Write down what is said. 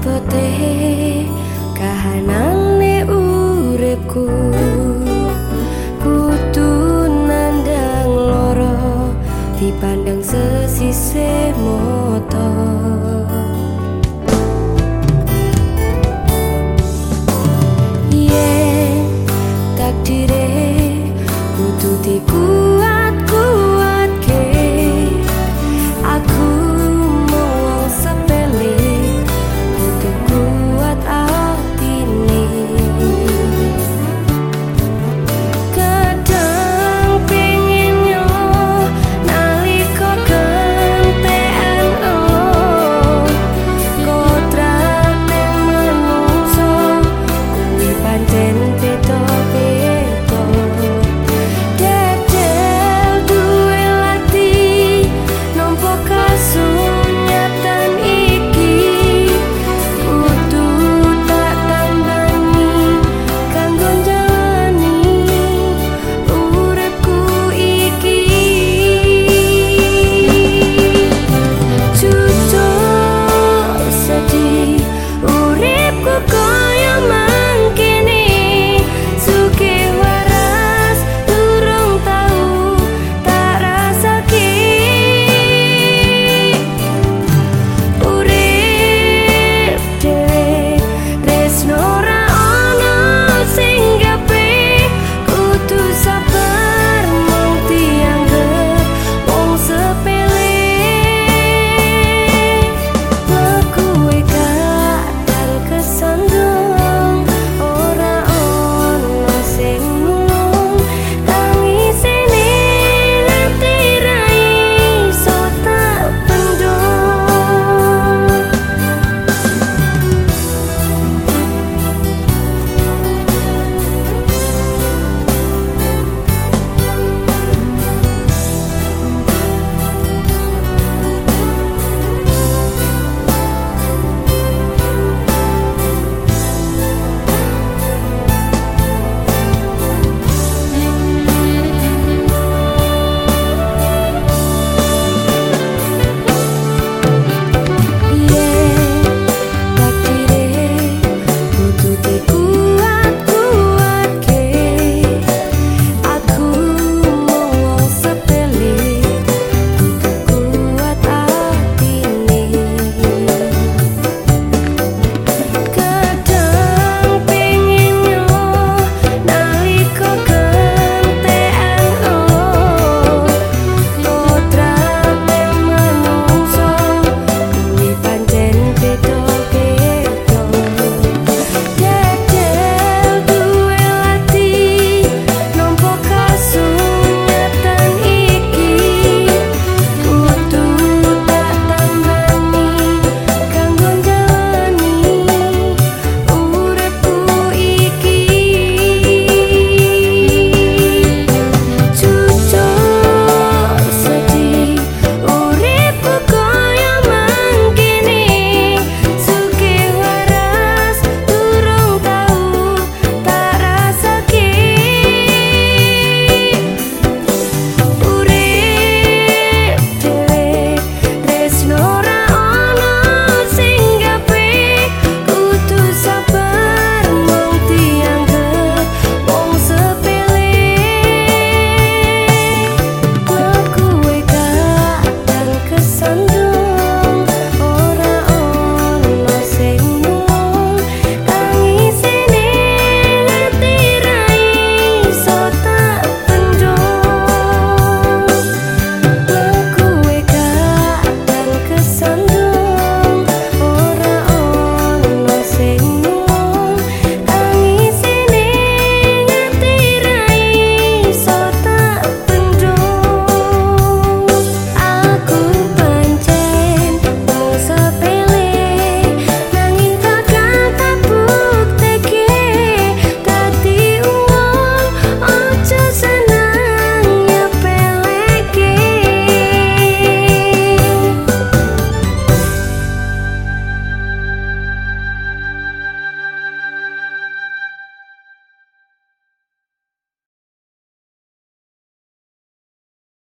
abote kahanane uripku. Kudu nandang loro dipandang sesise motor